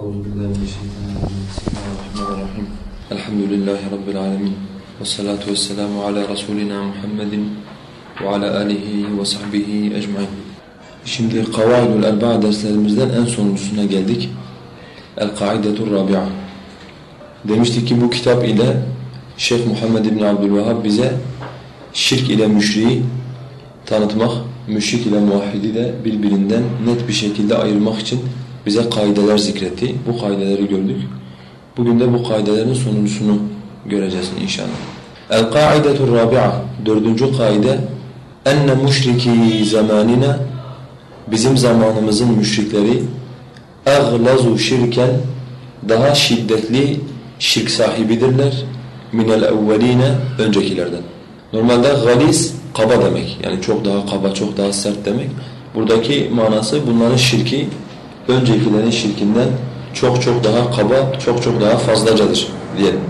أعوذ بالله من الشيطان الرجيم بسم الله الرحمن الرحيم الحمد لله رب العالمين والصلاة والسلام على رسولنا محمد وعلى آله وصحبه أجمعين Şimdi Kavaidul Erba'a derslerimizden en sonuncusuna geldik. El-Kaidetur Rabi'a. Demiştik ki bu kitap ile Şeyh Muhammed İbni Abdülvahhab bize şirk ile müşriği tanıtmak, müşrik ile muvahhidi de birbirinden net bir şekilde ayırmak için bize kaideler zikretti. Bu kaideleri gördük. Bugün de bu kaidelerin sonuncusunu göreceğiz inşallah. El-kaidetur rabi'a dördüncü kaide enne müşriki zamanina bizim zamanımızın müşrikleri aglazu şirken daha şiddetli şirk sahibidirler minel evveline öncekilerden. Normalde galis kaba demek. Yani çok daha kaba, çok daha sert demek. Buradaki manası bunların şirki öncekilerin şirkinden çok çok daha kaba, çok çok daha fazlacadır diyelim.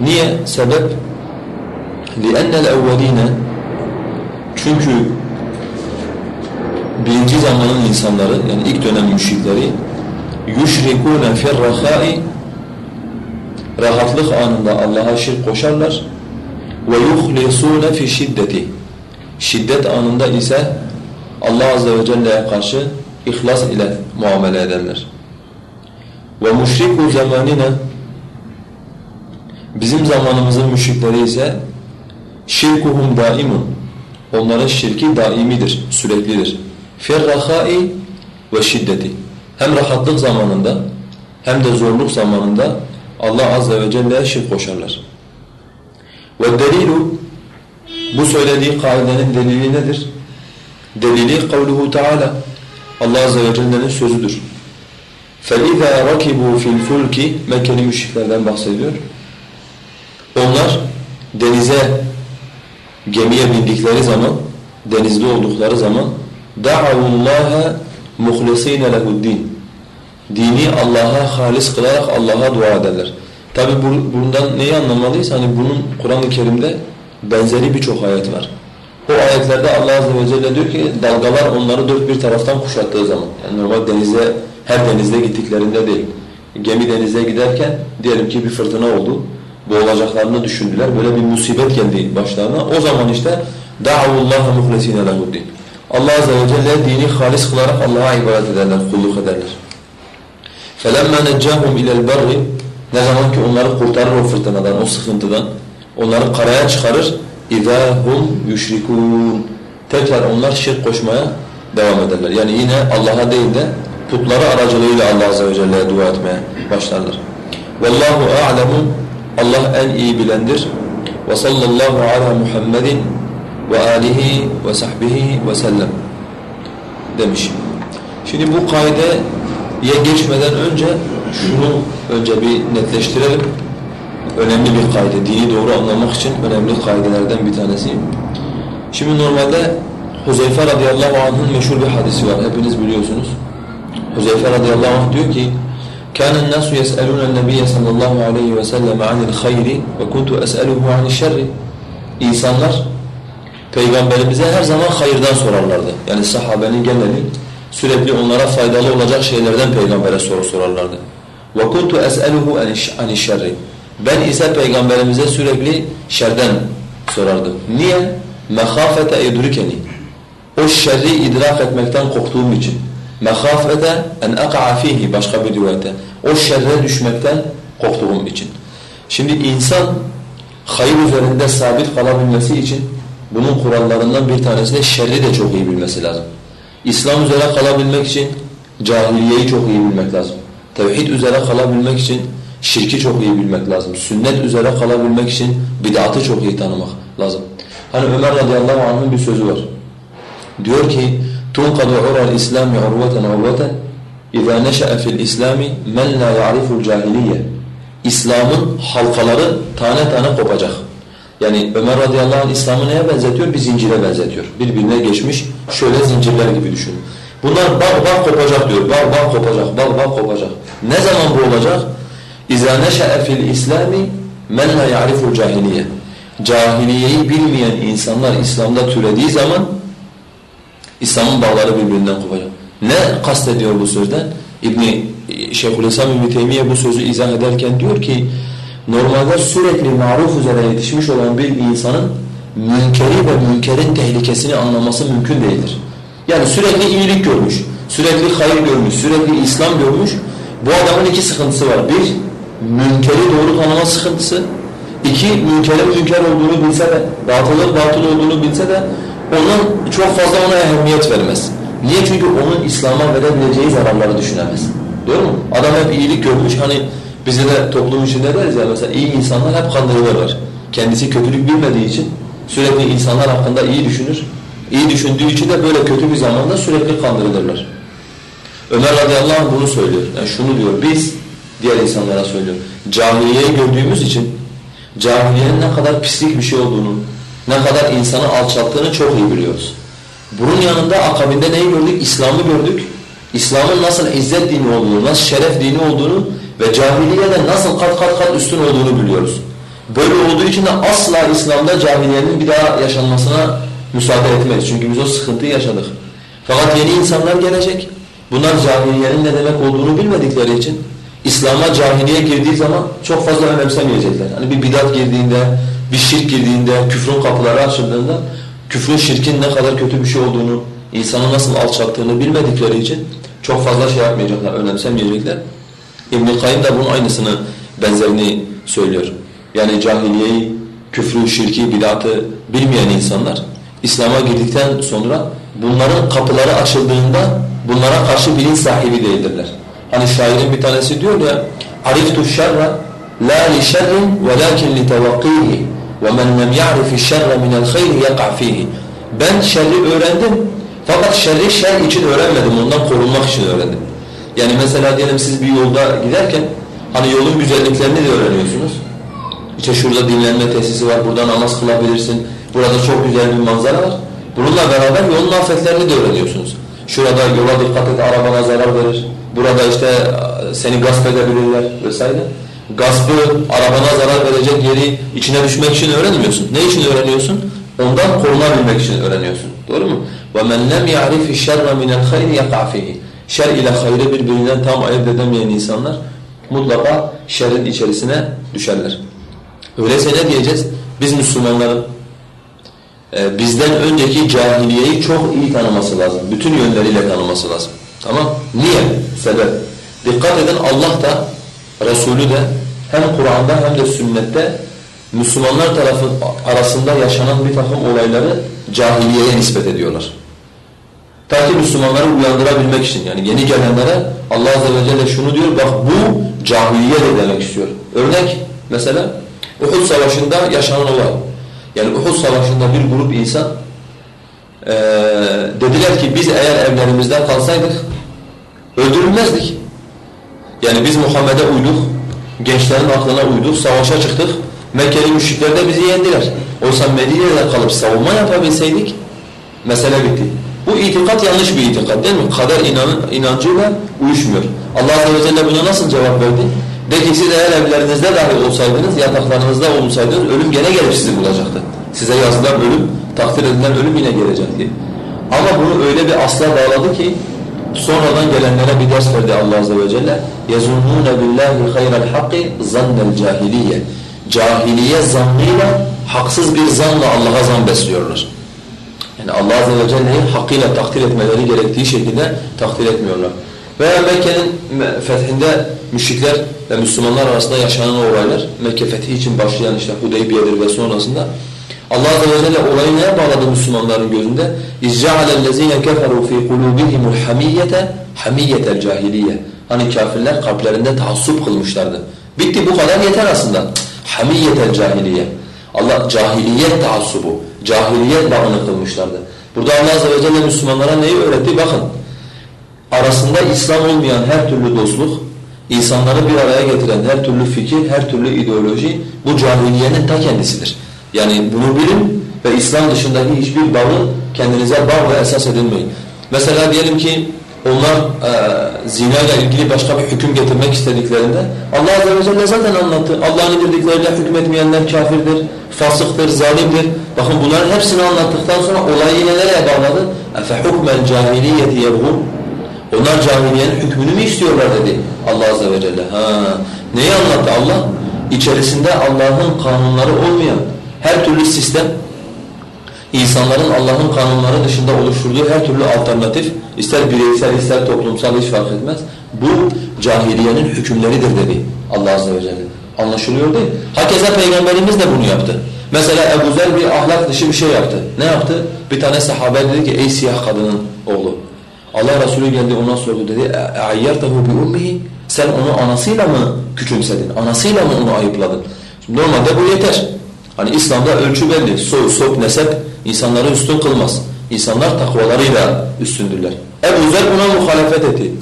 Niye? Sebep لِأَنَّ الْاَوَّلِينَ Çünkü birinci zamanın insanları yani ilk dönem müşrikleri يُشْرِكُونَ فِي الرَّخَاءِ Rahatlık anında Allah'a şirk koşarlar وَيُخْلِصُونَ فِي şiddeti Şiddet anında ise Allah Azze ve Celle'ye karşı ihlas ile muamele edenler. Ve müşriku zamanine bizim zamanımızın müşrikleri ise şirkuhum daimun onların şirki daimidir, süreklidir. Ferrahai ve şiddeti hem rahatlık zamanında hem de zorluk zamanında Allah azze ve celle'ye şirk koşarlar. Ve delilu bu söylediği kaidenin delili nedir? Delili kavluhu Teala Allah Azze ve Celle'nin sözüdür. فَإِذَا رَكِبُوا فِي الْفُلْكِ Mekkeli müşriklerden bahsediyor. Onlar denize, gemiye bindikleri zaman, denizde oldukları zaman دَعَوُ اللّٰهَ مُخْلِص۪ينَ لَهُ الدِّينَ Dini Allah'a halis kılarak Allah'a dua ederler. Tabi bundan neyi anlamalıyız? Hani bunun Kur'an-ı Kerim'de benzeri birçok ayet var. O ayetlerde Allah Azze ve Celle diyor ki dalgalar onları dört bir taraftan kuşattığı zaman. Yani normal denize, her denizde gittiklerinde değil. Gemi denize giderken diyelim ki bir fırtına oldu. Boğulacaklarını düşündüler. Böyle bir musibet geldi başlarına. O zaman işte دَعَوُ اللّٰهَ مُخْلَس۪ينَ لَهُ الدِّينَ Allah Azze ve Celle dini halis kılarak Allah'a ibadet ederler, kulluk ederler. فَلَمَّا نَجَّاهُمْ اِلَى الْبَرِّ Ne zaman ki onları kurtarır o fırtınadan, o sıkıntıdan, onları karaya çıkarır. اِذَا هُمْ يُشْرِكُونَ Tekrar onlar şirk koşmaya devam ederler. Yani yine Allah'a değil de putları aracılığıyla Allah Azze ve Celle'ye dua etmeye başlarlar. وَاللّٰهُ أَعْلَمُ Allah en iyi bilendir. وَصَلَّى اللّٰهُ عَلَى مُحَمَّدٍ وَآلِهِ وَسَحْبِهِ وَسَلَّمْ demiş. Şimdi bu kaideye geçmeden önce şunu önce bir netleştirelim. Önemli bir kaide, dini doğru anlamak için önemli kaidelerden bir tanesi. Şimdi normalde Huzeyfe radıyallahu anh'ın meşhur bir hadisi var, hepiniz biliyorsunuz. Huzeyfe radıyallahu anh diyor ki, كان الناس يسألون النبي صلى الله عليه وسلم عن الخير وكنت أسأله عن الشر İnsanlar Peygamberimize her zaman hayırdan sorarlardı. Yani sahabenin geneli sürekli onlara faydalı olacak şeylerden Peygamber'e soru sorarlardı. وَكُنْتُ أَسْأَلُهُ عَنِ الشَّرِّ ben ise peygamberimize sürekli şerden sorardım. Niye? Mehafete idrikeni. O şerri idrak etmekten korktuğum için. Mehafete en aka'a fihi başka bir rivayette. O şerre düşmekten korktuğum için. Şimdi insan hayır üzerinde sabit kalabilmesi için bunun kurallarından bir tanesi de şerri de çok iyi bilmesi lazım. İslam üzere kalabilmek için cahiliyeyi çok iyi bilmek lazım. Tevhid üzere kalabilmek için Şirki çok iyi bilmek lazım. Sünnet üzere kalabilmek için bid'atı çok iyi tanımak lazım. Hani Ömer radıyallahu anh'ın bir sözü var. Diyor ki: "Tunqadu ura'l İslam urvatan urvatan iza neşe'e fil İslami men la ya'riful cahiliye." İslam'ın halkaları tane tane kopacak. Yani Ömer radıyallahu anh İslam'ı neye benzetiyor? Bir zincire benzetiyor. Birbirine geçmiş şöyle zincirler gibi düşünün. Bunlar bak bak kopacak diyor. Bak bak kopacak, bak bak kopacak. Ne zaman bu olacak? اِذَا نَشَأَ فِي الْإِسْلَامِ مَنْ لَا يَعْرِفُ الْجَاهِلِيَّ Cahiliyeyi bilmeyen insanlar İslam'da türediği zaman İslam'ın bağları birbirinden kopacak. Ne kastediyor bu sözden? İbni Şeyhülislam İbn Teymiye bu sözü izah ederken diyor ki normalde sürekli maruf üzere yetişmiş olan bir insanın münkeri ve münkerin tehlikesini anlaması mümkün değildir. Yani sürekli iyilik görmüş, sürekli hayır görmüş, sürekli İslam görmüş. Bu adamın iki sıkıntısı var. Bir, münkeri doğru tanıma sıkıntısı. İki, münkerin münker olduğunu bilse de, batılın batıl olduğunu bilse de onun çok fazla ona ehemmiyet vermez. Niye? Çünkü onun İslam'a verebileceği zararları düşünemez. Doğru mu? Adam hep iyilik görmüş. Hani bize de toplum içinde deriz ya mesela iyi insanlar hep kandırılırlar. Kendisi kötülük bilmediği için sürekli insanlar hakkında iyi düşünür. İyi düşündüğü için de böyle kötü bir zamanda sürekli kandırılırlar. Ömer radıyallahu anh bunu söylüyor. Yani şunu diyor, biz diğer insanlara söylüyor. Cahiliyeyi gördüğümüz için cahiliyenin ne kadar pislik bir şey olduğunu, ne kadar insanı alçalttığını çok iyi biliyoruz. Bunun yanında akabinde neyi gördük? İslam'ı gördük. İslam'ın nasıl izzet dini olduğunu, nasıl şeref dini olduğunu ve cahiliyede nasıl kat kat kat üstün olduğunu biliyoruz. Böyle olduğu için de asla İslam'da cahiliyenin bir daha yaşanmasına müsaade etmeyiz. Çünkü biz o sıkıntıyı yaşadık. Fakat yeni insanlar gelecek. Bunlar cahiliyenin ne demek olduğunu bilmedikleri için İslam'a cahiliye girdiği zaman çok fazla önemsemeyecekler. Hani bir bidat girdiğinde, bir şirk girdiğinde, küfrün kapıları açıldığında küfrün şirkin ne kadar kötü bir şey olduğunu, insanı nasıl alçalttığını bilmedikleri için çok fazla şey yapmayacaklar, önemsemeyecekler. İbn-i Kayyum da bunun aynısını, benzerini söylüyor. Yani cahiliyeyi, küfrü, şirki, bidatı bilmeyen insanlar İslam'a girdikten sonra bunların kapıları açıldığında bunlara karşı bilinç sahibi değildirler. Hani şairin bir tanesi diyor ya عَرِفْتُ الشَّرَّ لَا لِشَرٍ وَلَكِنْ لِتَوَقِّيهِ وَمَنْ لَمْ يَعْرِفِ الشَّرَّ مِنَ الْخَيْرِ يَقَعْ ف۪يهِ Ben şerri öğrendim fakat şerri şer için öğrenmedim, ondan korunmak için öğrendim. Yani mesela diyelim siz bir yolda giderken hani yolun güzelliklerini de öğreniyorsunuz. İşte şurada dinlenme tesisi var, burada namaz kılabilirsin, burada çok güzel bir manzara var. Bununla beraber yolun afetlerini de öğreniyorsunuz. Şurada yola dikkat et, arabana zarar verir. Burada işte e, seni gasp edebilirler vesaire. Gaspı, arabana zarar verecek yeri içine düşmek için öğrenmiyorsun. Ne için öğreniyorsun? Ondan korunabilmek için öğreniyorsun. Doğru mu? وَمَنْ لَمْ يَعْرِفِ الشَّرَّ مِنَ الْخَيْرِ يَقَعْ فِيهِ Şer ile hayrı birbirinden tam ayırt edemeyen insanlar mutlaka şerrin içerisine düşerler. Öyleyse ne diyeceğiz? Biz Müslümanların e, bizden önceki cahiliyeyi çok iyi tanıması lazım. Bütün yönleriyle tanıması lazım. Tamam? Niye? Sebep. Dikkat edin Allah da Resulü de hem Kur'an'da hem de sünnette Müslümanlar tarafı arasında yaşanan bir takım olayları cahiliyeye nispet ediyorlar. Ta ki Müslümanları uyandırabilmek için yani yeni gelenlere Allah Azze ve Celle şunu diyor bak bu cahiliye de demek istiyor. Örnek mesela Uhud Savaşı'nda yaşanan olay. Yani Uhud Savaşı'nda bir grup insan ee, dediler ki biz eğer evlerimizden kalsaydık öldürülmezdik. Yani biz Muhammed'e uyduk, gençlerin aklına uyduk, savaşa çıktık. Mekkeli müşrikler de bizi yendiler. Oysa Medine'de kalıp savunma yapabilseydik mesele bitti. Bu itikat yanlış bir itikat değil mi? Kader inan inancıyla uyuşmuyor. Allah Azze ve Celle buna nasıl cevap verdi? De ki siz eğer evlerinizde dahi olsaydınız, yataklarınızda olsaydınız ölüm gene gelip sizi bulacaktı. Size yazılan ölüm, takdir edilen ölüm yine gelecekti. Ama bunu öyle bir asla bağladı ki sonradan gelenlere bir ders verdi Allah Azze ve Celle. يَزُنُّونَ بِاللّٰهِ خَيْرَ الْحَقِّ زَنَّ الْجَاهِلِيَّ Cahiliye zannıyla, haksız bir zanla Allah'a zan besliyorlar. Yani Allah Azze ve Celle'yi hakkıyla takdir etmeleri gerektiği şekilde takdir etmiyorlar. Veya Mekke'nin fethinde müşrikler ve Müslümanlar arasında yaşanan olaylar, Mekke fethi için başlayan işte Hudeybiye'dir ve sonrasında Allah Azze ve Celle olayı neye bağladı Müslümanların gözünde? اِزْجَعَلَ الَّذ۪ينَ كَفَرُوا ف۪ي قُلُوبِهِمُ الْحَمِيَّةَ حَمِيَّةَ الْجَاهِلِيَّ Hani kafirler kalplerinde taassup kılmışlardı. Bitti bu kadar yeter aslında. حَمِيَّةَ الْجَاهِلِيَّ Allah cahiliyet taassubu, cahiliyet bağını kılmışlardı. Burada Allah Azze ve Celle Müslümanlara neyi öğretti? Bakın, arasında İslam olmayan her türlü dostluk, insanları bir araya getiren her türlü fikir, her türlü ideoloji bu cahiliyenin ta kendisidir. Yani bunu bilin ve İslam dışındaki hiçbir bağı kendinize bağ ve esas edinmeyin. Mesela diyelim ki onlar e, zina ile ilgili başka bir hüküm getirmek istediklerinde Allah Azze ve Celle zaten anlattı. Allah'ın indirdikleriyle hükmetmeyenler kafirdir, fasıktır, zalimdir. Bakın bunların hepsini anlattıktan sonra olayı yine nereye bağladı? اَفَحُكْمَ الْجَاهِلِيَّةِ يَبْغُونَ Onlar cahiliyenin hükmünü mü istiyorlar dedi Allah Azze ve Celle. Ha, neyi anlattı Allah? İçerisinde Allah'ın kanunları olmayan her türlü sistem, insanların Allah'ın kanunları dışında oluşturduğu her türlü alternatif, ister bireysel ister toplumsal hiç fark etmez. Bu cahiliyenin hükümleridir dedi Allah Azze ve Celle. Anlaşılıyor değil. Hakeza Peygamberimiz de bunu yaptı. Mesela Ebu Zer bir ahlak dışı bir şey yaptı. Ne yaptı? Bir tane sahabe dedi ki ey siyah kadının oğlu. Allah Resulü geldi ona sordu dedi اَعَيَّرْتَهُ بِأُمِّهِ Sen onu anasıyla mı küçümsedin? Anasıyla mı onu ayıpladın? Şimdi normalde bu yeter. Hani İslam'da ölçü belli. Soy, sop, nesep insanları üstün kılmaz. İnsanlar takvalarıyla üstündürler. Ebu Zer buna muhalefet etti.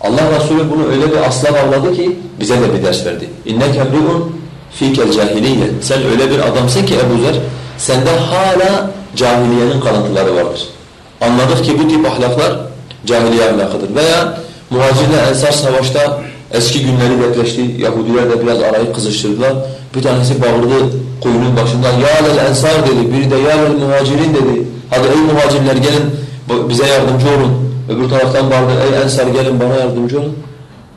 Allah Resulü bunu öyle bir asla avladı ki bize de bir ders verdi. اِنَّكَ مْرِئٌ ف۪يكَ الْجَاهِلِيَّ Sen öyle bir adamsın ki Ebu Zer, sende hala cahiliyenin kalıntıları vardır. Anladık ki bu tip ahlaklar cahiliye ahlakıdır. Veya muhacirle ensar savaşta eski günleri depreşti. Yahudiler de biraz arayı kızıştırdılar. Bir tanesi bağırdı kuyunun başında. Ya lel ensar dedi. Biri de ya lel muhacirin dedi. Hadi ey muhacirler gelin bize yardımcı olun. Öbür taraftan bağırdı ey ensar gelin bana yardımcı olun.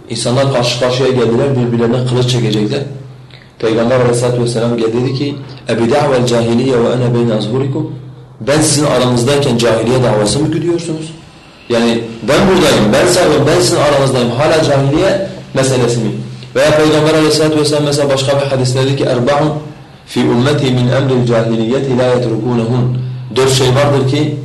İnsanlar karşı karşıya geldiler birbirlerine kılıç çekecekler. Peygamber aleyhissalatu vesselam geldi dedi ki اَبِدَعْوَ الْجَاهِلِيَّ وَاَنَا بَيْنَ أَزْهُرِكُمْ Ben sizin aranızdayken cahiliye davası mı güdüyorsunuz? Yani ben buradayım, ben sağım, ben sizin aranızdayım. Hala cahiliye meselesi mi? Veya Peygamber aleyhissalatu vesselam mesela başka bir hadiste dedi ki اَرْبَعٌ fi ummeti min emril cahiliyeti la yetrukunehun. Dört şey vardır ki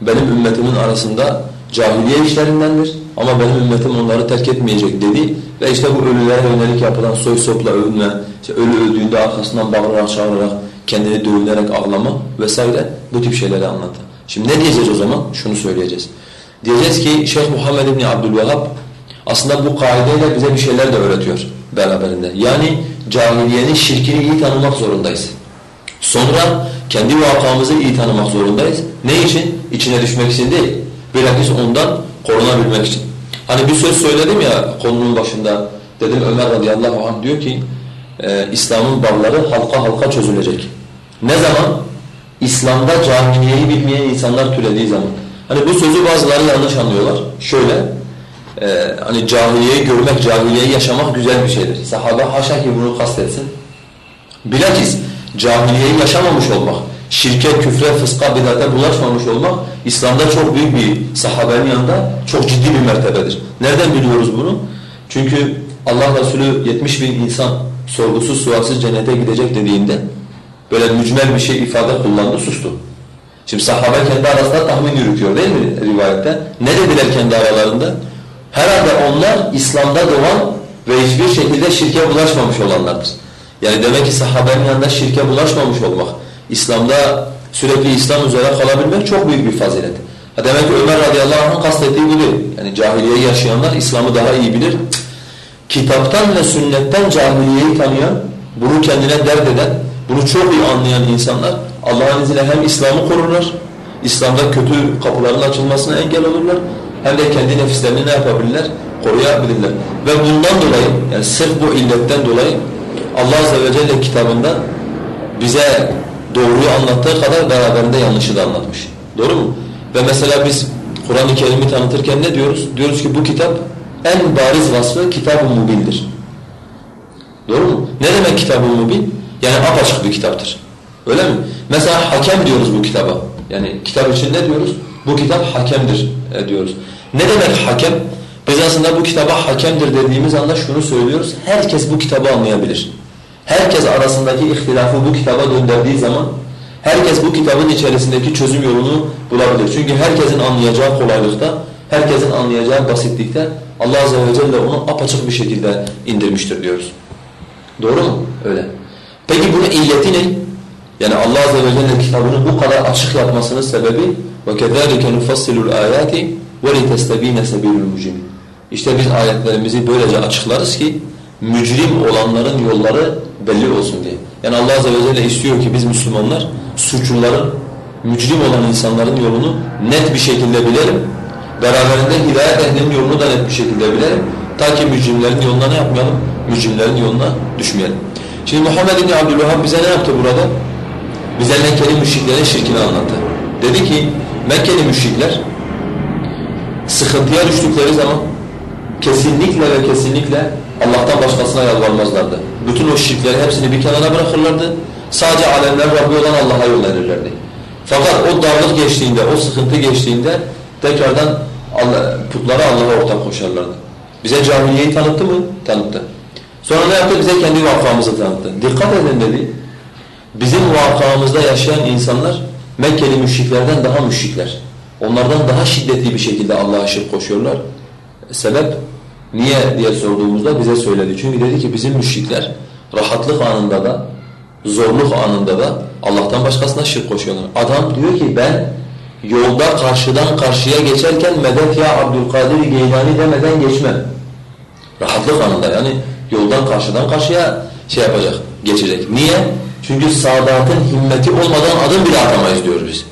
benim ümmetimin arasında cahiliye işlerindendir ama benim ümmetim onları terk etmeyecek dedi ve işte bu ölülere yönelik yapılan soy sopla övünme, işte ölü öldüğünde arkasından bağırarak çağırarak kendini dövünerek ağlama vesaire bu tip şeyleri anlattı. Şimdi ne diyeceğiz o zaman? Şunu söyleyeceğiz. Diyeceğiz ki Şeyh Muhammed İbni Abdülvehhab aslında bu kaideyle bize bir şeyler de öğretiyor beraberinde. Yani cahiliyenin şirkini iyi tanımak zorundayız. Sonra kendi vakamızı iyi tanımak zorundayız. Ne için? İçine düşmek için değil. Bilakis ondan korunabilmek için. Hani bir söz söyledim ya konunun başında. Dedim Ömer radıyallahu anh diyor ki e, İslam'ın bağları halka halka çözülecek. Ne zaman? İslam'da cahiliyeyi bilmeyen insanlar türediği zaman. Hani bu sözü bazıları yanlış anlıyorlar. Şöyle, e, hani cahiliyeyi görmek, cahiliyeyi yaşamak güzel bir şeydir. Sahabe haşa ki bunu kastetsin. Bilakis cahiliyeyi yaşamamış olmak, şirke, küfre, fıska, bidate bulaşmamış olmak İslam'da çok büyük bir sahabenin yanında çok ciddi bir mertebedir. Nereden biliyoruz bunu? Çünkü Allah Resulü 70 bin insan sorgusuz sualsiz cennete gidecek dediğinde böyle mücmel bir şey ifade kullandı, sustu. Şimdi sahabe kendi arasında tahmin yürütüyor değil mi rivayette? Ne dediler kendi aralarında? Herhalde onlar İslam'da doğan ve hiçbir şekilde şirke bulaşmamış olanlardır. Yani demek ki sahabenin yanında şirke bulaşmamış olmak, İslam'da sürekli İslam üzere kalabilmek çok büyük bir fazilet. Ha demek ki Ömer radıyallahu anh'ın kastettiği bu değil. Yani cahiliyeyi yaşayanlar İslam'ı daha iyi bilir. Kitaptan ve sünnetten cahiliyeyi tanıyan, bunu kendine dert eden, bunu çok iyi anlayan insanlar Allah'ın izniyle hem İslam'ı korurlar, İslam'da kötü kapıların açılmasına engel olurlar, hem de kendi nefislerini ne yapabilirler? Koruyabilirler. Ve bundan dolayı, yani sırf bu illetten dolayı Allah Azze ve Celle kitabında bize doğruyu anlattığı kadar beraberinde yanlışı da anlatmış. Doğru mu? Ve mesela biz Kur'an-ı Kerim'i tanıtırken ne diyoruz? Diyoruz ki bu kitap en bariz vasfı kitab-ı mubindir. Doğru mu? Ne demek kitab-ı mubin? Yani apaçık bir kitaptır. Öyle mi? Mesela hakem diyoruz bu kitaba. Yani kitap için ne diyoruz? Bu kitap hakemdir e, diyoruz. Ne demek hakem? Biz aslında bu kitaba hakemdir dediğimiz anda şunu söylüyoruz. Herkes bu kitabı anlayabilir. Herkes arasındaki ihtilafı bu kitaba döndürdüğü zaman herkes bu kitabın içerisindeki çözüm yolunu bulabilir. Çünkü herkesin anlayacağı kolaylıkta, herkesin anlayacağı basitlikte Allah Azze ve Celle onu apaçık bir şekilde indirmiştir diyoruz. Doğru mu? Öyle. Peki bunun illeti ne? Yani Allah Azze ve Celle kitabını bu kadar açık yapmasının sebebi وَكَذَٰلِكَ نُفَصِّلُ الْآيَاتِ وَلِتَسْتَب۪ينَ سَب۪يلُ الْمُجِمِ İşte biz ayetlerimizi böylece açıklarız ki mücrim olanların yolları belli olsun diye. Yani Allah Azze ve Celle istiyor ki biz Müslümanlar suçluların, mücrim olan insanların yolunu net bir şekilde bilelim. Beraberinde hidayet ehlinin yolunu da net bir şekilde bilelim. Ta ki mücrimlerin yoluna ne yapmayalım? Mücrimlerin yoluna düşmeyelim. Şimdi Muhammed İbni Abdülvahhab bize ne yaptı burada? Bize Mekkeli müşriklerin şirkini anlattı. Dedi ki Mekkeli müşrikler sıkıntıya düştükleri zaman kesinlikle ve kesinlikle Allah'tan başkasına yalvarmazlardı. Bütün o şirkleri hepsini bir kenara bırakırlardı. Sadece alemler Rabbi olan Allah'a yönlenirlerdi. Fakat o darlık geçtiğinde, o sıkıntı geçtiğinde tekrardan Allah, putlara Allah'a ortak koşarlardı. Bize cahiliyeyi tanıttı mı? Tanıttı. Sonra ne yaptı? Bize kendi vakamızı tanıttı. Dikkat edin dedi. Bizim vakamızda yaşayan insanlar Mekkeli müşriklerden daha müşrikler. Onlardan daha şiddetli bir şekilde Allah'a şirk koşuyorlar. Sebep niye diye sorduğumuzda bize söyledi. Çünkü dedi ki bizim müşrikler rahatlık anında da zorluk anında da Allah'tan başkasına şirk koşuyorlar. Adam diyor ki ben yolda karşıdan karşıya geçerken medet ya Abdülkadir Geylani demeden geçmem. Rahatlık anında yani yoldan karşıdan karşıya şey yapacak, geçecek. Niye? Çünkü Sadat'ın himmeti olmadan adım bile atamayız diyoruz biz.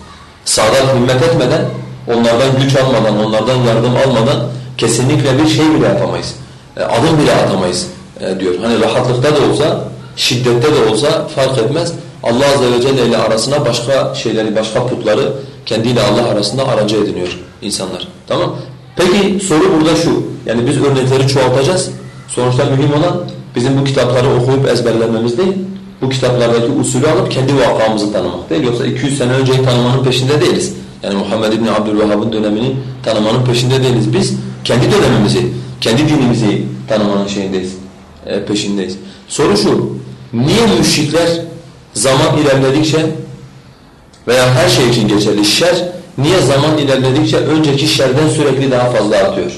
Sadat himmet etmeden, onlardan güç almadan, onlardan yardım almadan kesinlikle bir şey bile yapamayız. E, adım bile atamayız e, diyor. Hani rahatlıkta da olsa, şiddette de olsa fark etmez. Allah Azze ve Celle ile arasına başka şeyleri, başka putları kendiyle Allah arasında aracı ediniyor insanlar. Tamam Peki soru burada şu. Yani biz örnekleri çoğaltacağız. Sonuçta mühim olan bizim bu kitapları okuyup ezberlememiz değil. Bu kitaplardaki usulü alıp kendi vakamızı tanımak değil. Yoksa 200 sene önceyi tanımanın peşinde değiliz. Yani Muhammed İbni Abdülvehhab'ın dönemini tanımanın peşinde değiliz. Biz kendi dönemimizi, kendi dinimizi tanımanın şeyindeyiz, e, peşindeyiz. Soru şu, niye müşrikler zaman ilerledikçe veya her şey için geçerli şer, niye zaman ilerledikçe önceki şerden sürekli daha fazla artıyor?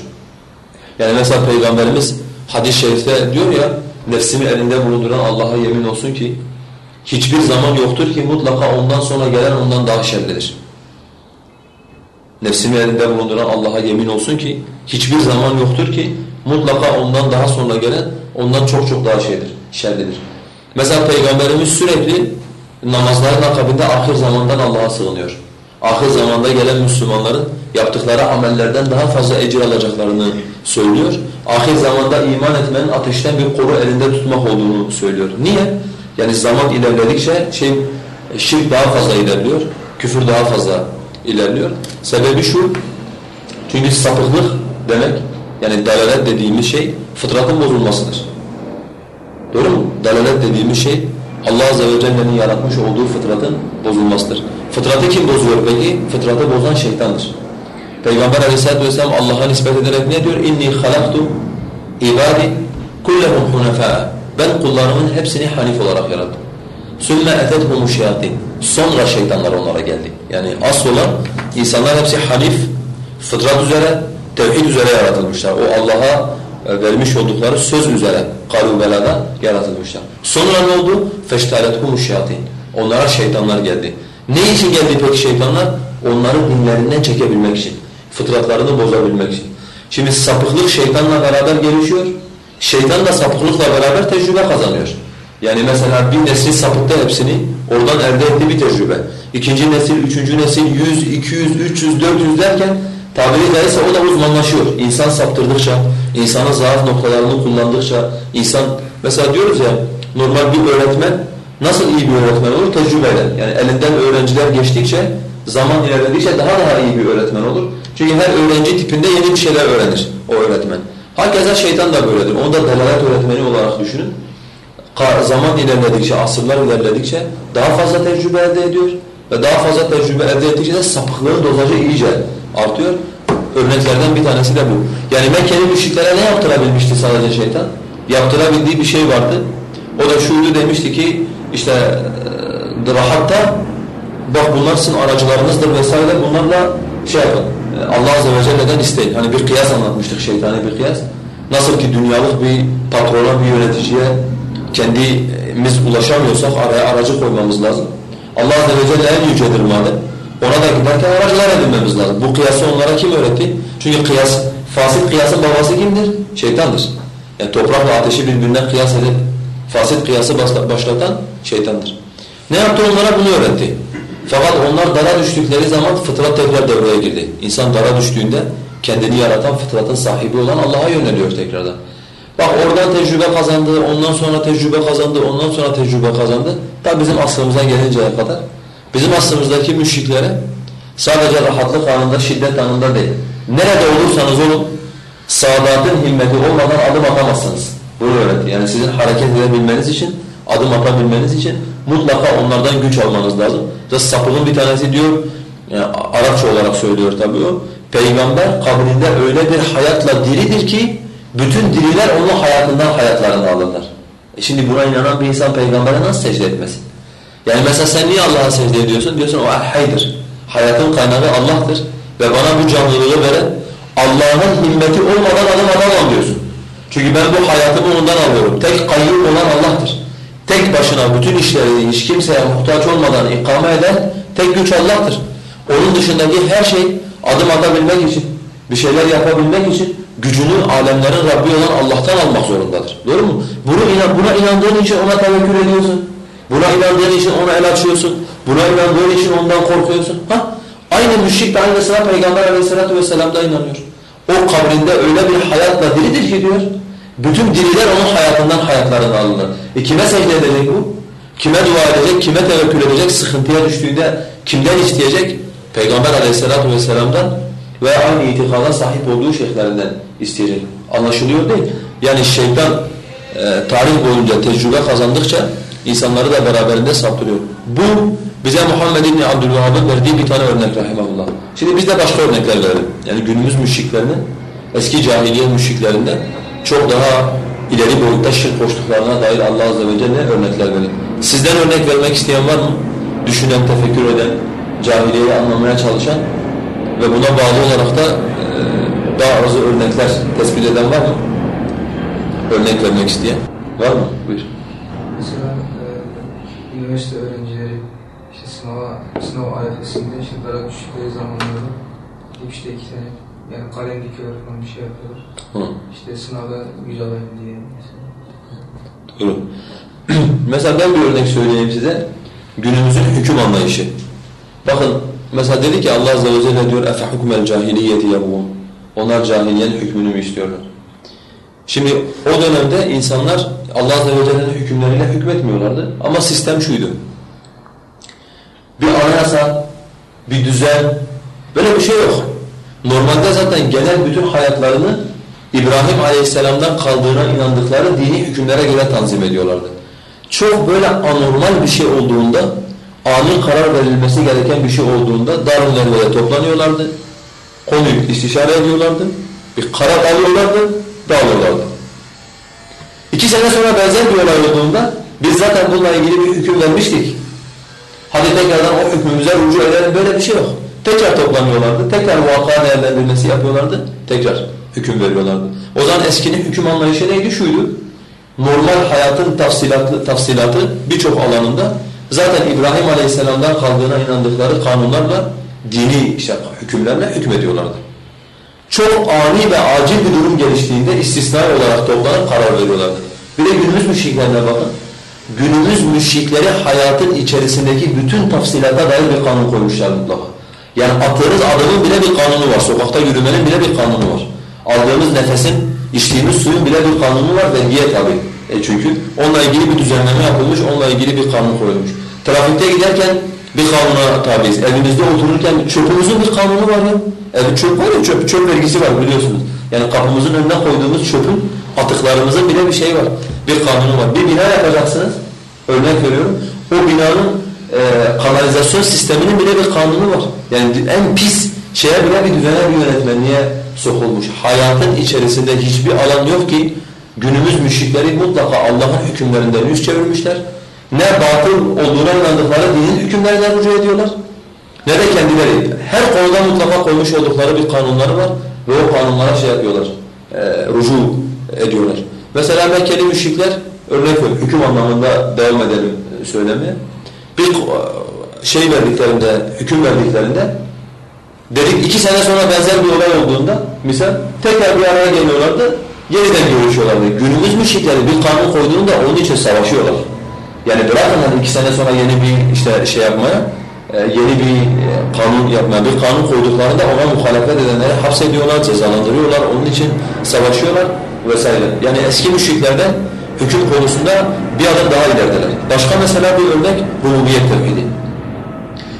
Yani mesela Peygamberimiz hadis-i şerifte diyor ya, nefsimi elinde bulunduran Allah'a yemin olsun ki, hiçbir zaman yoktur ki mutlaka ondan sonra gelen ondan daha şerlidir. Nefsimi elinde bulunduran Allah'a yemin olsun ki, hiçbir zaman yoktur ki mutlaka ondan daha sonra gelen ondan çok çok daha şeydir, şerlidir. Mesela Peygamberimiz sürekli namazların akabinde ahir zamandan Allah'a sığınıyor. Ahir zamanda gelen Müslümanların yaptıkları amellerden daha fazla ecir alacaklarını söylüyor. Ahir zamanda iman etmenin ateşten bir koru elinde tutmak olduğunu söylüyor. Niye? Yani zaman ilerledikçe şey, şirk daha fazla ilerliyor, küfür daha fazla ilerliyor. Sebebi şu, çünkü sapıklık demek, yani dalalet dediğimiz şey fıtratın bozulmasıdır. Doğru mu? Dalalet dediğimiz şey Allah Azze ve Celle'nin yaratmış olduğu fıtratın bozulmasıdır. Fıtratı kim bozuyor peki? Fıtratı bozan şeytandır. Peygamber Aleyhisselatü vesselam Allah'a nispet ederek ne diyor? İnni halaktu ibadi kullahum hunefa'a. Ben kullarımın hepsini hanif olarak yarattım. Sümme etethum şeyatin. Sonra şeytanlar onlara geldi. Yani asıl olan insanlar hepsi hanif, fıtrat üzere, tevhid üzere yaratılmışlar. O Allah'a e, vermiş oldukları söz üzere kalubelada yaratılmışlar. Sonra ne oldu? Feştalethum şeyatin. Onlara şeytanlar geldi. Ne için geldi peki şeytanlar? Onları dinlerinden çekebilmek için. Fıtratlarını bozabilmek için. Şimdi sapıklık şeytanla beraber gelişiyor. Şeytan da sapıklıkla beraber tecrübe kazanıyor. Yani mesela bir nesil sapıttı hepsini, oradan elde etti bir tecrübe. İkinci nesil, üçüncü nesil 100, 200, 300, 400 derken tabiri caizse o da uzmanlaşıyor. İnsan saptırdıkça, insanın zaaf noktalarını kullandıkça, insan mesela diyoruz ya normal bir öğretmen nasıl iyi bir öğretmen olur? Tecrübeyle. Yani elinden öğrenciler geçtikçe, zaman ilerledikçe daha daha iyi bir öğretmen olur. Çünkü her öğrenci tipinde yeni bir şeyler öğrenir o öğretmen. Hakeza şeytan da böyledir. Onu da delalet öğretmeni olarak düşünün. Zaman ilerledikçe, asırlar ilerledikçe daha fazla tecrübe elde ediyor ve daha fazla tecrübe elde ettikçe de sapıklığın dozajı iyice artıyor. Örneklerden bir tanesi de bu. Yani Mekke'nin müşriklere ne yaptırabilmişti sadece şeytan? Yaptırabildiği bir şey vardı. O da şuydu demişti ki işte e, rahatta bak bunlar sizin aracılarınızdır vesaire bunlarla şey yapın. Allah Azze ve Celle'den isteyin. Hani bir kıyas anlatmıştık şeytani bir kıyas. Nasıl ki dünyalık bir patrona, bir yöneticiye kendimiz ulaşamıyorsak araya aracı koymamız lazım. Allah Azze ve Celle en yücedir madem. Ona da giderken aracılar edinmemiz lazım. Bu kıyası onlara kim öğretti? Çünkü kıyas, fasit kıyasın babası kimdir? Şeytandır. Yani toprakla ateşi birbirinden kıyas edip fasit kıyası başlatan şeytandır. Ne yaptı onlara? Bunu öğretti. Fakat onlar dara düştükleri zaman fıtrat tekrar devreye girdi. İnsan dara düştüğünde kendini yaratan fıtratın sahibi olan Allah'a yöneliyor tekrardan. Bak oradan tecrübe kazandı, ondan sonra tecrübe kazandı, ondan sonra tecrübe kazandı. Da bizim aslımıza gelinceye kadar bizim aslımızdaki müşriklere sadece rahatlık anında, şiddet anında değil. Nerede olursanız olun, saadatın himmeti olmadan adım atamazsınız. Bunu öğretti. Yani sizin hareket edebilmeniz için, adım atabilmeniz için mutlaka onlardan güç almanız lazım. Zaten sapığın bir tanesi diyor, yani Arapça olarak söylüyor tabii o, Peygamber kabrinde öyle bir hayatla diridir ki, bütün diriler onun hayatından hayatlarını alırlar. E şimdi buna inanan bir insan peygambere nasıl secde etmesin? Yani mesela sen niye Allah'a secde ediyorsun? Diyorsun o haydır. Hayatın kaynağı Allah'tır. Ve bana bu canlılığı veren Allah'ın himmeti olmadan adım atamam diyorsun. Çünkü ben bu hayatımı ondan alıyorum. Tek kayyum olan Allah'tır. Tek başına bütün işleri hiç kimseye muhtaç olmadan ikame eden tek güç Allah'tır. Onun dışındaki her şey adım atabilmek için, bir şeyler yapabilmek için gücünü alemlerin Rabbi olan Allah'tan almak zorundadır. Doğru mu? Bunu inan, buna inandığın için ona tevekkül ediyorsun. Buna inandığın için ona el açıyorsun. Buna inandığın için ondan korkuyorsun. Ha? Aynı müşrik de aynısına Peygamber aleyhissalatu vesselam da inanıyor. O kabrinde öyle bir hayatla diridir ki diyor. Bütün diriler onun hayatından hayatlarını alırlar. E kime secde edecek bu? Kime dua edecek, kime tevekkül edecek, sıkıntıya düştüğünde kimden isteyecek? Peygamber aleyhissalatu vesselam'dan ve aynı itikada sahip olduğu şeyhlerinden isteyecek. Anlaşılıyor değil. Yani şeytan e, tarih boyunca tecrübe kazandıkça insanları da beraberinde saptırıyor. Bu bize Muhammed İbni Abdülvahhab'ın verdiği bir tane örnek rahimahullah. Şimdi biz de başka örnekler verelim. Yani günümüz müşriklerinin eski cahiliye müşriklerinden çok daha ileri boyutta şirk koştuklarına dair Allah Azze ve Celle örnekler verelim. Sizden örnek vermek isteyen var mı? Düşünen, tefekkür eden, cahiliyeyi anlamaya çalışan ve buna bağlı olarak da e, daha az örnekler tespit eden var mı? Örnek vermek isteyen var mı? Buyur. Mesela e, üniversite öğrencileri işte sınava, sınav arifesinde işte dara düştükleri zamanlarda işte iki tane yani kalem dikiyorlar falan bir şey yapıyorlar. Hı. İşte sınavda yüz alayım diye mesela. Doğru. mesela ben bir örnek söyleyeyim size. Günümüzün hüküm anlayışı. Bakın mesela dedi ki Allah Azze ve Celle diyor efe hukmel cahiliyeti yabun. Onlar cahiliyenin hükmünü mü istiyorlar? Şimdi o dönemde insanlar Allah Azze ve Celle'nin hükümleriyle hükmetmiyorlardı. Ama sistem şuydu. Bir anayasa, bir düzen, böyle bir şey yok. Normalde zaten genel bütün hayatlarını İbrahim Aleyhisselam'dan kaldığına inandıkları dini hükümlere göre tanzim ediyorlardı. Çok böyle anormal bir şey olduğunda, ani karar verilmesi gereken bir şey olduğunda Darun Nerve'ye toplanıyorlardı. Konuyu istişare ediyorlardı. Bir karar alıyorlardı, dağılıyorlardı. İki sene sonra benzer bir olay olduğunda biz zaten bununla ilgili bir hüküm vermiştik. Hadi tekrardan o hükmümüze rücu edelim böyle bir şey yok. Tekrar toplanıyorlardı, tekrar vaka değerlendirmesi yapıyorlardı, tekrar hüküm veriyorlardı. O zaman eskinin hüküm anlayışı neydi? Şuydu, normal hayatın tafsilatı, tafsilatı birçok alanında zaten İbrahim Aleyhisselam'dan kaldığına inandıkları kanunlarla, dini işte hükümlerle hükmediyorlardı. Çok ani ve acil bir durum geliştiğinde istisnai olarak toplanıp karar veriyorlardı. Bir de günümüz müşriklerine bakın. Günümüz müşrikleri hayatın içerisindeki bütün tafsilata dair bir kanun koymuşlar mutlaka. Yani attığınız adımın bile bir kanunu var. Sokakta yürümenin bile bir kanunu var. Aldığımız nefesin, içtiğimiz suyun bile bir kanunu var vergiye tabi. E çünkü onunla ilgili bir düzenleme yapılmış, onunla ilgili bir kanun koyulmuş. Trafikte giderken bir kanuna tabiiz. Evimizde otururken çöpümüzün bir kanunu var ya. Evet çöp var ya çöp, çöp vergisi var biliyorsunuz. Yani kapımızın önüne koyduğumuz çöpün atıklarımızın bile bir şey var. Bir kanunu var. Bir bina yapacaksınız. Örnek veriyorum. O binanın e, kanalizasyon sisteminin bile bir kanunu var. Yani en pis şeye bile bir düzene bir yönetmenliğe sokulmuş. Hayatın içerisinde hiçbir alan yok ki günümüz müşrikleri mutlaka Allah'ın hükümlerinden yüz çevirmişler. Ne batıl olduğuna inandıkları dinin hükümlerinden rücu ediyorlar. Ne de kendileri. Her konuda mutlaka koymuş oldukları bir kanunları var ve o kanunlara şey yapıyorlar, e, rücu ediyorlar. Mesela Mekkeli müşrikler, örnek veriyorum, hüküm anlamında devam edelim e, söylemeye. Bir e, şey verdiklerinde, hüküm verdiklerinde, dedik iki sene sonra benzer bir olay olduğunda, misal tekrar bir araya geliyorlardı, yeniden görüşüyorlardı. Günümüz müşrikleri bir kanun koyduğunda onun için savaşıyorlar. Yani bırakın hani iki sene sonra yeni bir işte şey yapmaya, e, yeni bir e, kanun yapmaya, bir kanun koyduklarında ona muhalefet edenleri hapsediyorlar, cezalandırıyorlar, onun için savaşıyorlar vesaire. Yani eski müşriklerden hüküm konusunda bir adım daha ilerideler. Başka mesela bir örnek rububiyet tevhidi.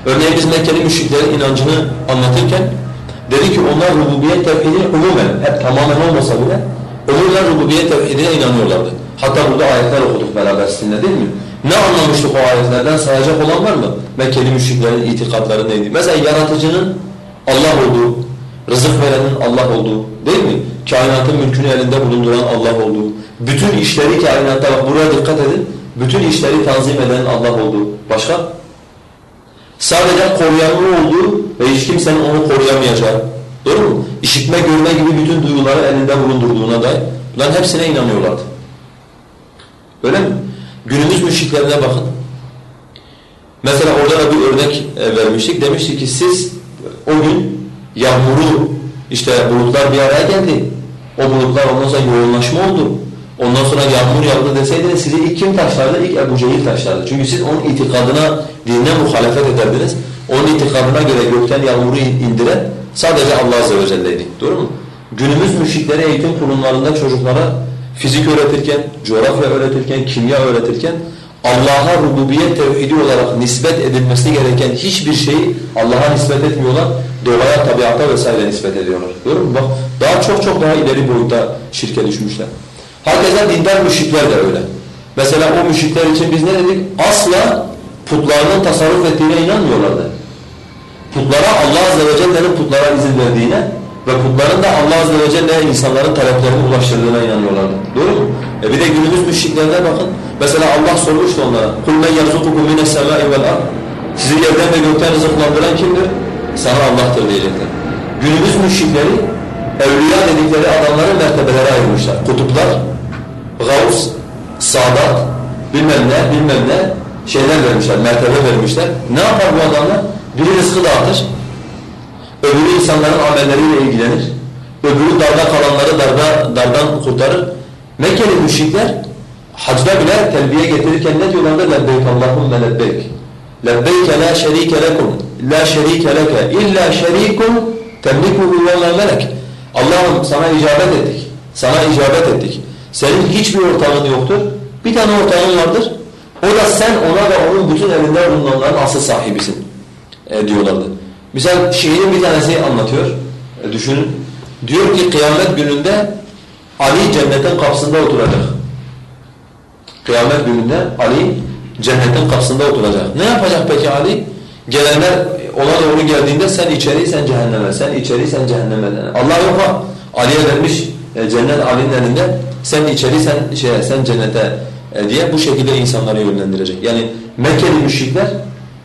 Örneğin biz Mekkeli müşriklerin inancını anlatırken Dedi ki onlar rububiyet tevhidine umumen, hep tamamen olmasa bile umumen rububiyet tevhidine inanıyorlardı. Hatta burada ayetler okuduk beraber sizinle değil mi? Ne anlamıştık o ayetlerden sayacak olan var mı? Mekkeli müşriklerin itikadları neydi? Mesela yaratıcının Allah olduğu, rızık verenin Allah olduğu değil mi? Kainatın mülkünü elinde bulunduran Allah olduğu, bütün işleri kainatta, bak buraya dikkat edin, bütün işleri tanzim edenin Allah olduğu. Başka? Sadece koruyanın olduğu ve hiç kimsenin onu koruyamayacağı. Doğru mu? İşitme, görme gibi bütün duyguları elinde bulundurduğuna dair. Bunların hepsine inanıyorlardı. Öyle mi? Günümüz müşriklerine bakın. Mesela orada da bir örnek e, vermiştik. Demiştik ki siz o gün yağmuru, işte bulutlar bir araya geldi. O bulutlar ondan sonra yoğunlaşma oldu. Ondan sonra yağmur yağdı deseydiniz sizi ilk kim taşlardı? İlk Ebu Cehil taşlardı. Çünkü siz onun itikadına, dinine muhalefet ederdiniz. Onun itikadına göre gökten yağmuru indiren sadece Allah Azze ve Celle'ydi. Doğru mu? Günümüz müşriklere eğitim kurumlarında çocuklara fizik öğretirken, coğrafya öğretirken, kimya öğretirken Allah'a rububiyet tevhidi olarak nispet edilmesi gereken hiçbir şeyi Allah'a nispet etmiyorlar. Doğaya, tabiata vesaire nispet ediyorlar. Görüyor musun? Bak daha çok çok daha ileri boyutta şirke düşmüşler. Hakeza dindar müşrikler de öyle. Mesela o müşrikler için biz ne dedik? Asla putlarının tasarruf ettiğine inanmıyorlardı. Putlara Allah Azze ve Celle'nin putlara izin verdiğine ve putların da Allah Azze ve Celle'ye insanların taleplerini ulaştırdığına inanıyorlardı. Doğru mu? E bir de günümüz müşriklerine bakın. Mesela Allah sormuştu onlara. قُلْ مَنْ يَرْزُقُكُمْ مِنَ السَّمَاءِ وَالْأَرْضِ Sizi yerden ve gökten rızıklandıran kimdir? Sana Allah'tır diyecekler. Günümüz müşrikleri evliya dedikleri adamları mertebelere ayırmışlar. Kutuplar, gavs, sadat, bilmem ne, bilmem ne şeyler vermişler, mertebe vermişler. Ne yapar bu adamlar? Biri rızkı dağıtır, öbürü insanların amelleriyle ilgilenir, öbürü darda kalanları darda, dardan kurtarır. Mekkeli müşrikler hacda bile telbiye getirirken ne diyorlardı? لَبَّيْكَ اللّٰهُمَّ لَبَّيْكَ لَبَّيْكَ لَا شَر۪يكَ لَكُمْ لَا شَر۪يكَ لَكَ اِلَّا شَر۪يكٌ تَمْلِكُهُ وَمَا مَلَكَ Allah'ım sana icabet ettik, sana icabet ettik. Senin hiçbir ortağın yoktur, bir tane ortağın vardır. O da sen ona ve onun bütün elinde bulunanların asıl sahibisin e, diyorlardı. Misal şiirin bir tanesi anlatıyor, e, düşünün. Diyor ki kıyamet gününde Ali cennetin kapısında oturacak. Kıyamet gününde Ali cennetin kapısında oturacak. Ne yapacak peki Ali? Gelenler ona doğru geldiğinde sen içeri sen cehenneme, sen içeri sen cehenneme. Allah yok ha. Ali'ye vermiş e, cennet Ali'nin elinde. Sen içeri sen şeye sen cennete e, diye bu şekilde insanları yönlendirecek. Yani Mekkeli müşrikler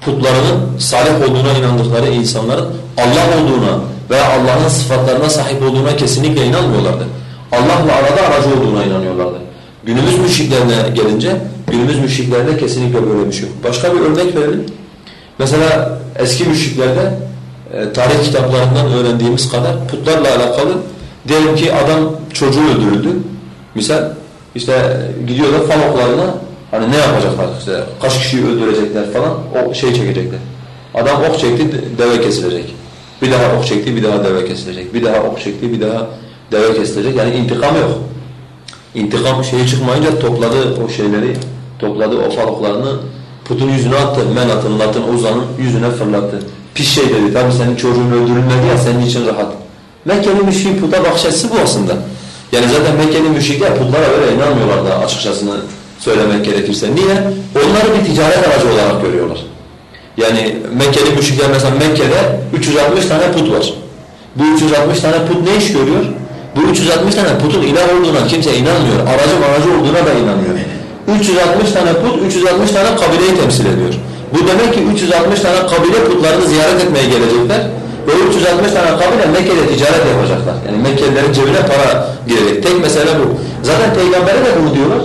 putlarının salih olduğuna inandıkları insanların Allah olduğuna veya Allah'ın sıfatlarına sahip olduğuna kesinlikle inanmıyorlardı. Allah'la arada aracı olduğuna inanıyorlardı. Günümüz müşriklerine gelince günümüz müşriklerde kesinlikle böyle bir şey yok. Başka bir örnek verelim. Mesela eski müşriklerde e, tarih kitaplarından öğrendiğimiz kadar putlarla alakalı diyelim ki adam çocuğu öldürüldü. Misal işte gidiyorlar fal oklarına hani ne yapacaklar işte kaç kişiyi öldürecekler falan o şey çekecekler. Adam ok çekti deve kesilecek. Bir daha ok çekti bir daha deve kesilecek. Bir daha ok çekti bir daha deve kesilecek. Yani intikam yok. İntikam şeyi çıkmayınca topladı o şeyleri, topladı o fal oklarını putun yüzüne attı. Menat'ın, Lat'ın, Uzan'ın yüzüne fırlattı. Pis şey dedi. Tabi senin çocuğun öldürülmedi ya senin için rahat. Mekkeli müşrik puta bakış bu aslında. Yani zaten Mekkeli müşrikler putlara öyle inanmıyorlar da açıkçasını söylemek gerekirse. Niye? Onları bir ticaret aracı olarak görüyorlar. Yani Mekkeli müşrikler mesela Mekke'de 360 tane put var. Bu 360 tane put ne iş görüyor? Bu 360 tane putun ilah olduğuna kimse inanmıyor. Aracı aracı olduğuna da inanmıyor. 360 tane put, 360 tane kabileyi temsil ediyor. Bu demek ki 360 tane kabile putlarını ziyaret etmeye gelecekler. Ve 360 tane kabile Mekke'de ticaret yapacaklar. Yani Mekkelilerin cebine para girecek. Tek mesele bu. Zaten peygambere de bunu diyorlar.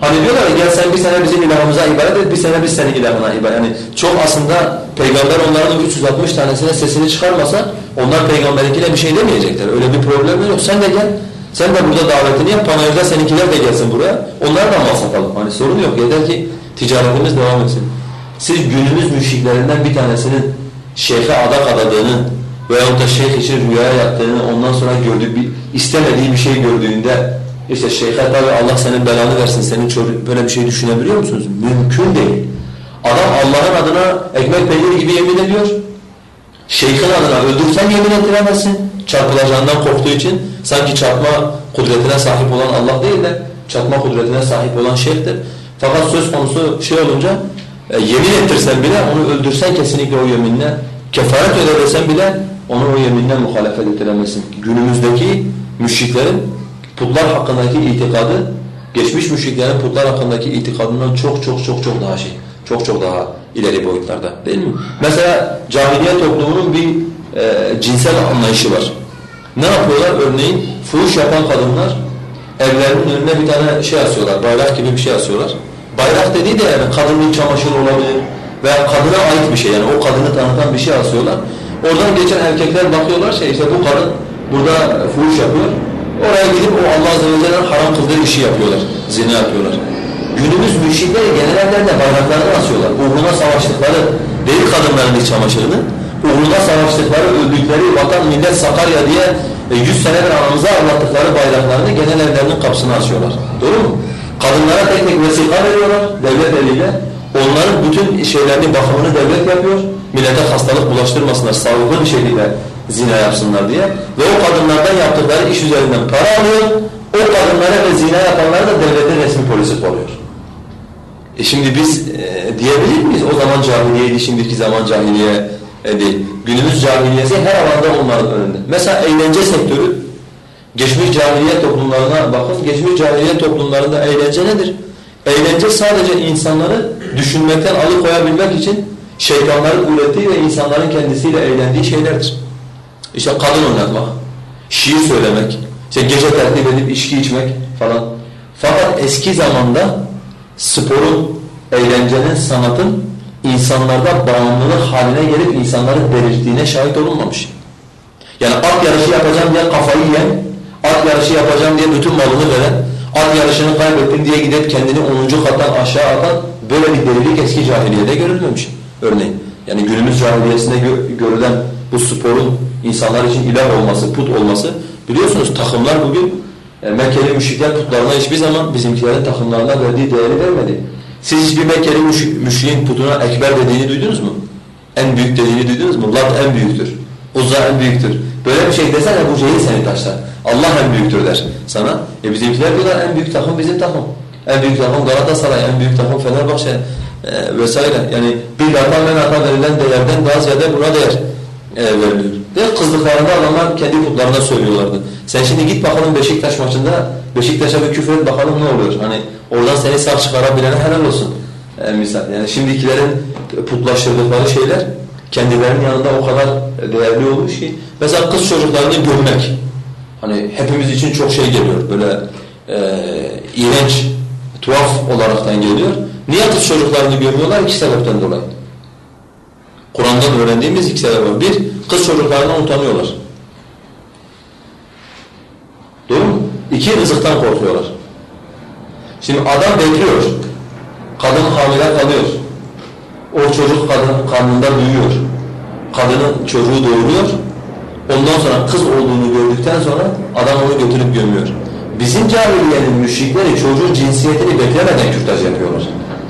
Hani diyorlar gel sen bir sene bizim ilahımıza ibadet et, bir sene biz senin ilahına ibadet Yani çok aslında peygamber onların 360 tanesine sesini çıkarmasa onlar peygamberinkine bir şey demeyecekler. Öyle bir problem yok. Sen de gel. Sen de burada davetini yap, panayırda seninkiler de gelsin buraya. Onlardan mal satalım. Hani sorun yok. Yeter ki ticaretimiz devam etsin. Siz günümüz müşriklerinden bir tanesinin şeyhe adak adadığını veyahut da şeyh için rüyaya yattığını ondan sonra gördüğü bir, istemediği bir şey gördüğünde işte şeyhe tabi Allah senin belanı versin, senin çocuk böyle bir şey düşünebiliyor musunuz? Mümkün değil. Adam Allah'ın adına ekmek peynir gibi yemin ediyor. Şeyhin adına öldürsen yemin ettiremezsin. Çarpılacağından korktuğu için sanki çarpma kudretine sahip olan Allah değil de çarpma kudretine sahip olan şeyhtir. Fakat söz konusu şey olunca e, yemin ettirsen bile onu öldürsen kesinlikle o yeminle kefaret ödesen bile onu o yeminle muhalefet ettiremezsin. Günümüzdeki müşriklerin putlar hakkındaki itikadı geçmiş müşriklerin putlar hakkındaki itikadından çok çok çok çok daha şey, çok çok daha ileri boyutlarda değil mi? Mesela cahiliye toplumunun bir e, cinsel anlayışı var. Ne yapıyorlar? Örneğin fuhuş yapan kadınlar evlerinin önüne bir tane şey asıyorlar, bayrak gibi bir şey asıyorlar. Bayrak dediği de yani kadının çamaşırı olabilir veya kadına ait bir şey yani o kadını tanıtan bir şey asıyorlar. Oradan geçen erkekler bakıyorlar şey işte bu kadın burada fuhuş yapıyor. Oraya gidip o Allah Azze ve Celle'nin haram kıldığı işi yapıyorlar, zina yapıyorlar. Günümüz müşrikleri genel evlerinde bayraklarını asıyorlar. Uğruna savaştıkları değil kadınların iç çamaşırını, uğruna savaştıkları, öldükleri vatan millet Sakarya diye e, 100 senedir anamıza anlattıkları bayraklarını genel evlerinin kapısına asıyorlar. Doğru mu? Kadınlara tek tek vesika veriyorlar devlet eliyle. Onların bütün şeylerini, bakımını devlet yapıyor. Millete hastalık bulaştırmasınlar, sağlıklı bir şekilde zina yapsınlar diye. Ve o kadınlardan yaptıkları iş üzerinden para alıyor. O kadınlara ve zina yapanlara da devletin resmi polisi koruyor. E şimdi biz e, diyebilir miyiz o zaman cahiliyeydi, şimdiki zaman cahiliye e, değil. Günümüz cahiliyesi her alanda onların önünde. Mesela eğlence sektörü, geçmiş cahiliye toplumlarına bakın, geçmiş cahiliye toplumlarında eğlence nedir? Eğlence sadece insanları düşünmekten alıkoyabilmek için şeytanların ürettiği ve insanların kendisiyle eğlendiği şeylerdir. İşte kadın oynatmak, şiir söylemek, işte gece tertip edip içki içmek falan. Fakat eski zamanda sporun, eğlencenin, sanatın insanlarda bağımlılık haline gelip insanları delirttiğine şahit olunmamış. Yani at yarışı yapacağım diye kafayı yiyen, at yarışı yapacağım diye bütün malını veren, at yarışını kaybettim diye gidip kendini 10. kattan aşağı atan böyle bir delilik eski cahiliyede görülmemiş örneğin. Yani günümüz cahiliyesinde gö görülen bu sporun insanlar için ilah olması, put olması biliyorsunuz takımlar bugün yani e, Mekkeli müşrikler putlarına hiçbir zaman bizimkilerin takımlarına verdiği değeri vermedi. Siz hiçbir Mekkeli müş müşriğin putuna ekber dediğini duydunuz mu? En büyük dediğini duydunuz mu? Lat en büyüktür. Uzza en büyüktür. Böyle bir şey desene bu Cehil seni taşlar. Allah en büyüktür der sana. E bizimkiler diyorlar en büyük takım bizim takım. En büyük takım Galatasaray, en büyük takım Fenerbahçe e, vesaire. Yani bir lata menata verilen değerden daha ziyade buna değer e, veriliyor. Ve kızdıklarında adamlar kendi putlarına söylüyorlardı. Sen şimdi git bakalım Beşiktaş maçında Beşiktaş'a bir küfür et bakalım ne oluyor. Hani oradan seni sağ çıkarabilene helal olsun. E, misal. Yani şimdikilerin putlaştırdıkları şeyler kendilerinin yanında o kadar değerli olmuş ki. Mesela kız çocuklarını görmek. Hani hepimiz için çok şey geliyor. Böyle e, iğrenç, tuhaf olaraktan geliyor. Niye kız çocuklarını görmüyorlar? İki sebepten dolayı. Kur'an'dan öğrendiğimiz iki sebep. Bir, kız çocuklarından utanıyorlar. Doğru mu? İki, rızıktan korkuyorlar. Şimdi adam bekliyor. Kadın hamile kalıyor. O çocuk kadın karnında büyüyor. Kadının çocuğu doğuruyor. Ondan sonra kız olduğunu gördükten sonra adam onu götürüp gömüyor. Bizim cahiliyenin müşrikleri çocuğun cinsiyetini beklemeden kürtaj yapıyorlar.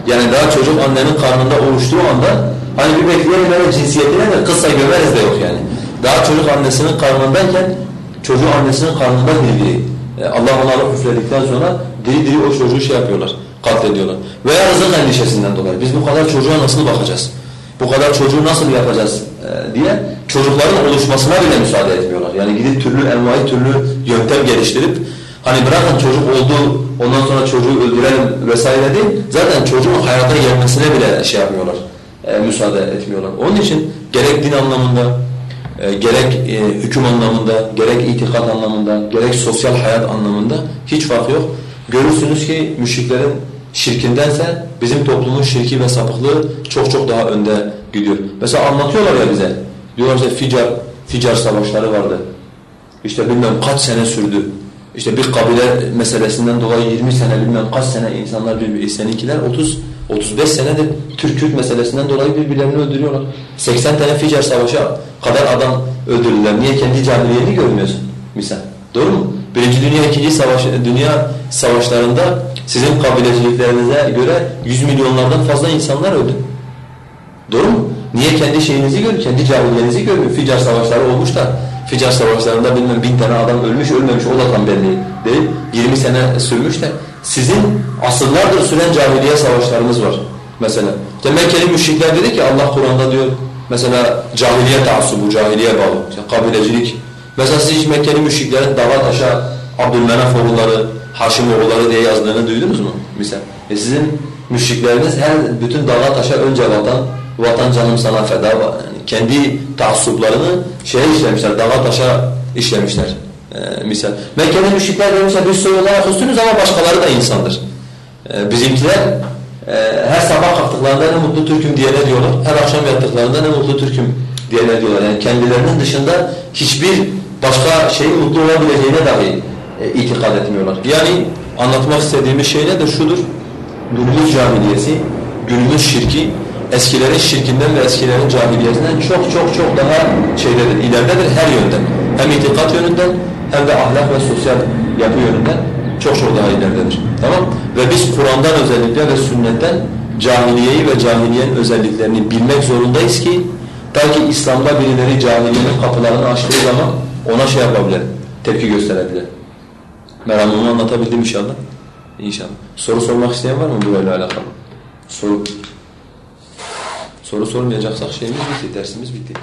Yani daha çocuk annenin karnında oluştuğu anda hani bir bekleyelim böyle cinsiyetine de kızsa gömeriz de yok yani. Daha çocuk annesinin karnındayken çocuğu annesinin karnında diri e, Allah ona üfledikten sonra diri diri o çocuğu şey yapıyorlar, katlediyorlar. Veya rızık endişesinden dolayı. Biz bu kadar çocuğa nasıl bakacağız? Bu kadar çocuğu nasıl yapacağız e, diye çocukların oluşmasına bile müsaade etmiyorlar. Yani gidip türlü envai türlü yöntem geliştirip hani bırakın çocuk oldu ondan sonra çocuğu öldürelim vesaire değil. Zaten çocuğun hayata gelmesine bile şey yapmıyorlar. E, müsaade etmiyorlar. Onun için gerek din anlamında, e, gerek e, hüküm anlamında, gerek itikat anlamında, gerek sosyal hayat anlamında hiç fark yok. Görürsünüz ki müşriklerin şirkindense bizim toplumun şirki ve sapıklığı çok çok daha önde gidiyor. Mesela anlatıyorlar ya bize. Diyorlar işte Ficar, Ficar savaşları vardı. İşte bilmem kaç sene sürdü. İşte bir kabile meselesinden dolayı 20 sene bilmem kaç sene insanlar birbiri seninkiler 30 35 senedir Türk-Kürt meselesinden dolayı birbirlerini öldürüyorlar. 80 tane Ficar savaşı kadar adam öldürdüler. Niye kendi cahiliyeni görmüyorsun? Misal. Doğru mu? Birinci Dünya, ikinci savaş, Dünya savaşlarında sizin kabileciliklerinize göre yüz milyonlardan fazla insanlar öldü. Doğru mu? Niye kendi şeyinizi görün, kendi cahiliyenizi görmüyor? Ficar savaşları olmuş da, Ficar savaşlarında bilmem bin tane adam ölmüş, ölmemiş o da tam belli değil. 20 sene sürmüş de sizin asırlardır süren cahiliye savaşlarınız var mesela. Mekkeli müşrikler dedi ki Allah Kur'an'da diyor mesela cahiliye taassubu, cahiliye bağı, işte kabilecilik. Mesela siz hiç Mekkeli müşriklerin dağa taşa Abdülmenaf oğulları, Haşim oğulları diye yazdığını duydunuz mu? Misal. E sizin müşrikleriniz her bütün dağa taşa önce vatan, vatan canım sana feda, yani kendi taassuplarını şeye işlemişler, dağa taşa işlemişler. Ee, misal. Mekke'de müşrikler demişler biz soy olarak üstünüz ama başkaları da insandır. Ee, bizimkiler e, her sabah kalktıklarında ne mutlu Türk'üm diye ne diyorlar, her akşam yattıklarında ne mutlu Türk'üm diye ne diyorlar. Yani kendilerinin dışında hiçbir başka şeyin mutlu olabileceğine dahi e, itikad etmiyorlar. Yani anlatmak istediğimiz şey nedir? Şudur, günümüz cahiliyesi, günümüz şirki, eskilerin şirkinden ve eskilerin cahiliyetinden çok çok çok daha şeydedir, ileridedir her yönden. Hem itikat yönünden hem de ahlak ve sosyal yapı yönünden çok çok daha ileridedir. Tamam? Ve biz Kur'an'dan özellikle ve sünnetten cahiliyeyi ve cahiliyenin özelliklerini bilmek zorundayız ki belki İslam'da birileri cahiliyenin kapılarını açtığı zaman ona şey yapabilir, tepki gösterebilir. Meramımı anlatabildim inşallah. İnşallah. Soru sormak isteyen var mı burayla alakalı? Soru. Soru sormayacaksak şeyimiz bitti, dersimiz bitti.